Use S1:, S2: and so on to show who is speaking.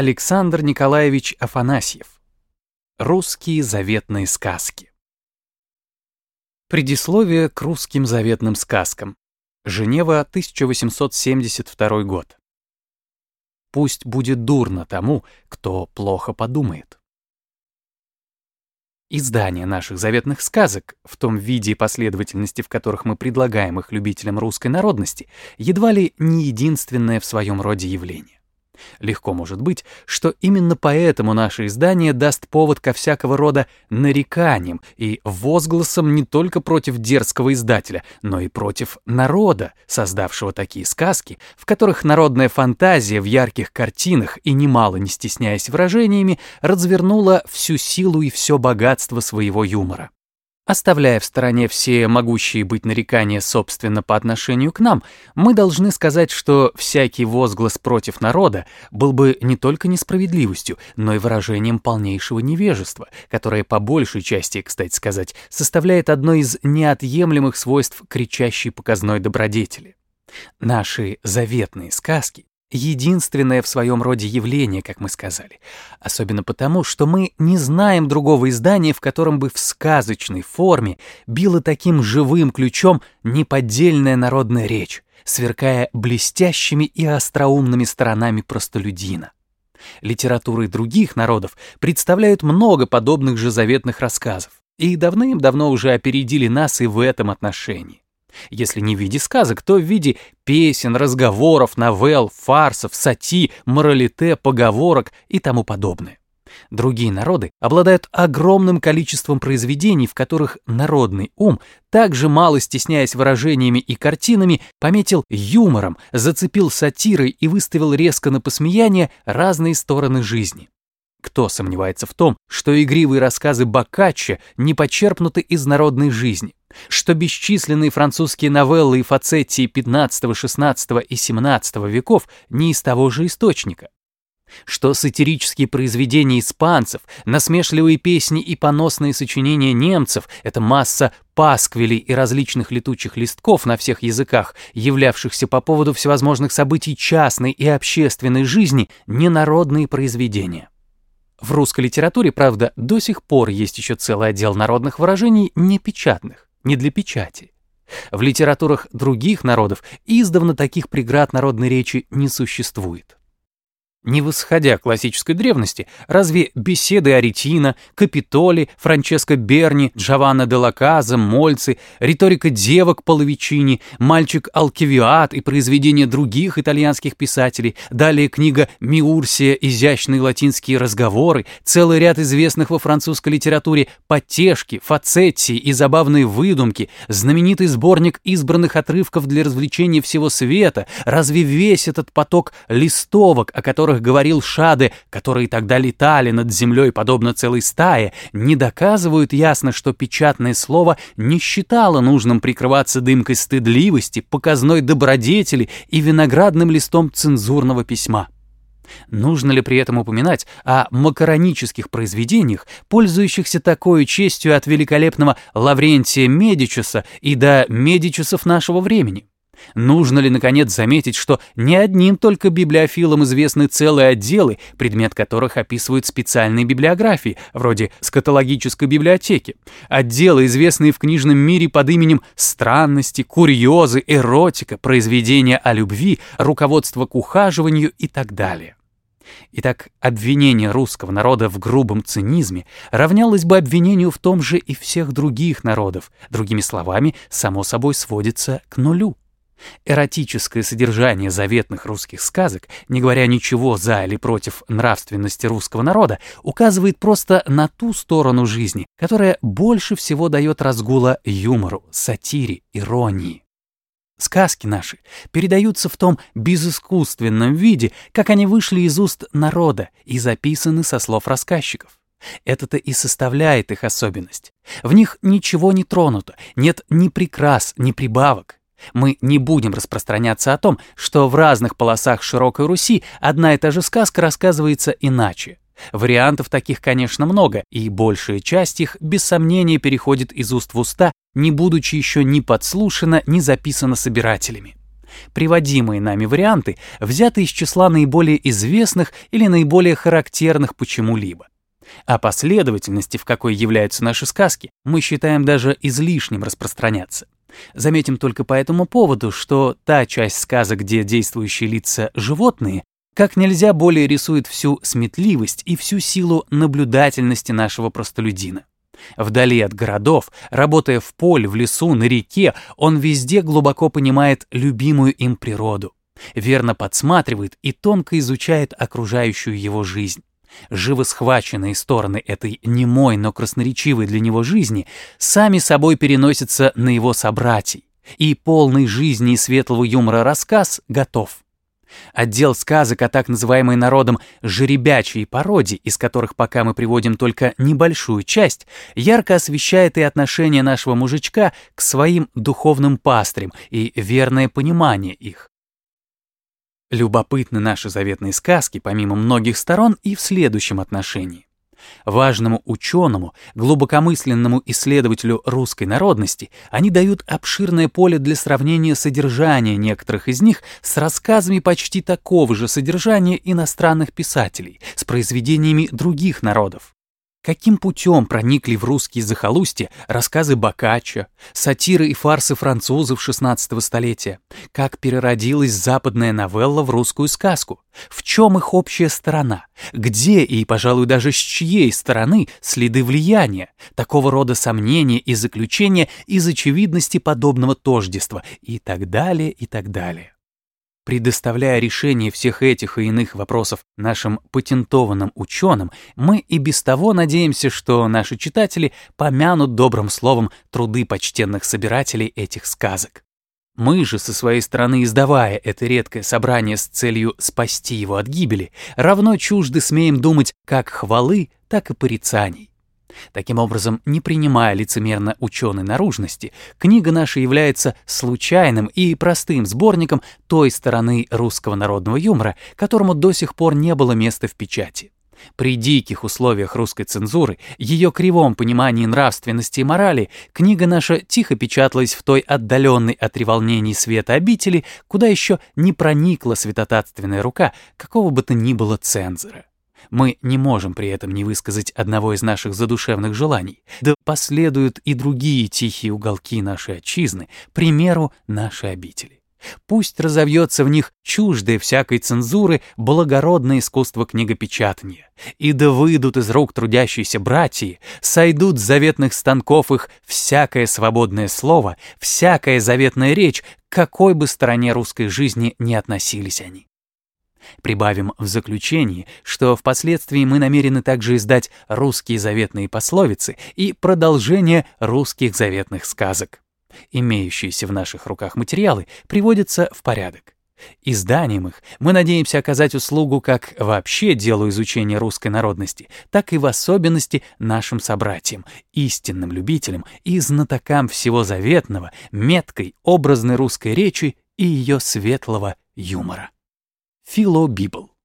S1: Александр Николаевич Афанасьев. Русские заветные сказки. Предисловие к русским заветным сказкам. Женева, 1872 год. Пусть будет дурно тому, кто плохо подумает. Издание наших заветных сказок, в том виде и последовательности, в которых мы предлагаем их любителям русской народности, едва ли не единственное в своем роде явление. Легко может быть, что именно поэтому наше издание даст повод ко всякого рода нареканиям и возгласам не только против дерзкого издателя, но и против народа, создавшего такие сказки, в которых народная фантазия в ярких картинах и немало не стесняясь выражениями развернула всю силу и все богатство своего юмора. Оставляя в стороне все могущие быть нарекания, собственно, по отношению к нам, мы должны сказать, что всякий возглас против народа был бы не только несправедливостью, но и выражением полнейшего невежества, которое по большей части, кстати сказать, составляет одно из неотъемлемых свойств кричащей показной добродетели. Наши заветные сказки единственное в своем роде явление, как мы сказали. Особенно потому, что мы не знаем другого издания, в котором бы в сказочной форме била таким живым ключом неподдельная народная речь, сверкая блестящими и остроумными сторонами простолюдина. Литературы других народов представляют много подобных же заветных рассказов, и давным-давно уже опередили нас и в этом отношении. Если не в виде сказок, то в виде песен, разговоров, новелл, фарсов, сати, моралите, поговорок и тому подобное. Другие народы обладают огромным количеством произведений, в которых народный ум, также мало стесняясь выражениями и картинами, пометил юмором, зацепил сатирой и выставил резко на посмеяние разные стороны жизни. Кто сомневается в том, что игривые рассказы Боккаччо не почерпнуты из народной жизни, что бесчисленные французские новеллы и фацетти 15, 16 и 17 веков не из того же источника, что сатирические произведения испанцев, насмешливые песни и поносные сочинения немцев — это масса пасквилей и различных летучих листков на всех языках, являвшихся по поводу всевозможных событий частной и общественной жизни, ненародные произведения. В русской литературе, правда, до сих пор есть еще целый отдел народных выражений непечатных, не для печати. В литературах других народов издавна таких преград народной речи не существует. Не восходя к классической древности, разве беседы Аретина, Капитоли, Франческо Берни, Джованна де Лаказа, Мольци, риторика девок Половичини, мальчик Алкивиад и произведения других итальянских писателей, далее книга Миурсия. «Изящные латинские разговоры», целый ряд известных во французской литературе потешки, фацетти и забавные выдумки, знаменитый сборник избранных отрывков для развлечения всего света, разве весь этот поток листовок, о которых которых говорил Шаде, которые тогда летали над землей подобно целой стае, не доказывают ясно, что печатное слово не считало нужным прикрываться дымкой стыдливости, показной добродетели и виноградным листом цензурного письма. Нужно ли при этом упоминать о макаронических произведениях, пользующихся такой честью от великолепного Лаврентия Медичуса и до Медичусов нашего времени? Нужно ли, наконец, заметить, что не одним только библиофилам известны целые отделы, предмет которых описывают специальные библиографии, вроде скатологической библиотеки, отделы, известные в книжном мире под именем «Странности», «Курьезы», «Эротика», «Произведения о любви», «Руководство к ухаживанию» и так далее. Итак, обвинение русского народа в грубом цинизме равнялось бы обвинению в том же и всех других народов, другими словами, само собой сводится к нулю. Эротическое содержание заветных русских сказок, не говоря ничего за или против нравственности русского народа, указывает просто на ту сторону жизни, которая больше всего дает разгула юмору, сатире, иронии. Сказки наши передаются в том безыскусственном виде, как они вышли из уст народа и записаны со слов рассказчиков. Это-то и составляет их особенность. В них ничего не тронуто, нет ни прикрас, ни прибавок. Мы не будем распространяться о том, что в разных полосах широкой Руси одна и та же сказка рассказывается иначе. Вариантов таких, конечно, много, и большая часть их без сомнения переходит из уст в уста, не будучи еще ни подслушана, ни записана собирателями. Приводимые нами варианты взяты из числа наиболее известных или наиболее характерных почему-либо. О последовательности, в какой являются наши сказки, мы считаем даже излишним распространяться. Заметим только по этому поводу, что та часть сказок, где действующие лица — животные, как нельзя более рисует всю сметливость и всю силу наблюдательности нашего простолюдина. Вдали от городов, работая в поле, в лесу, на реке, он везде глубоко понимает любимую им природу, верно подсматривает и тонко изучает окружающую его жизнь. Живо схваченные стороны этой немой, но красноречивой для него жизни сами собой переносятся на его собратьей, и полный жизни и светлого юмора рассказ готов. Отдел сказок о так называемой народом жеребячей породе, из которых пока мы приводим только небольшую часть, ярко освещает и отношение нашего мужичка к своим духовным пастрям и верное понимание их. Любопытны наши заветные сказки, помимо многих сторон, и в следующем отношении. Важному ученому, глубокомысленному исследователю русской народности они дают обширное поле для сравнения содержания некоторых из них с рассказами почти такого же содержания иностранных писателей, с произведениями других народов. Каким путем проникли в русские захолустья рассказы Боккаччо, сатиры и фарсы французов XVI столетия? Как переродилась западная новелла в русскую сказку? В чем их общая сторона? Где и, пожалуй, даже с чьей стороны следы влияния, такого рода сомнения и заключения из очевидности подобного тождества и так далее, и так далее? Предоставляя решение всех этих и иных вопросов нашим патентованным ученым, мы и без того надеемся, что наши читатели помянут добрым словом труды почтенных собирателей этих сказок. Мы же, со своей стороны, издавая это редкое собрание с целью спасти его от гибели, равно чужды смеем думать как хвалы, так и порицаний. Таким образом, не принимая лицемерно ученой наружности, книга наша является случайным и простым сборником той стороны русского народного юмора, которому до сих пор не было места в печати. При диких условиях русской цензуры, ее кривом понимании нравственности и морали, книга наша тихо печаталась в той отдаленной от револнений света обители, куда еще не проникла святотатственная рука какого бы то ни было цензора. Мы не можем при этом не высказать одного из наших задушевных желаний. Да последуют и другие тихие уголки нашей отчизны, примеру нашей обители. Пусть разовьется в них чуждое всякой цензуры благородное искусство книгопечатания, и да выйдут из рук трудящиеся братья, сойдут с заветных станков их всякое свободное слово, всякая заветная речь, к какой бы стороне русской жизни не относились они. Прибавим в заключении, что впоследствии мы намерены также издать русские заветные пословицы и продолжение русских заветных сказок. Имеющиеся в наших руках материалы приводятся в порядок. Изданием их мы надеемся оказать услугу как вообще делу изучения русской народности, так и в особенности нашим собратьям, истинным любителям и знатокам всего заветного, меткой, образной русской речи и ее светлого юмора. Philo Bibel.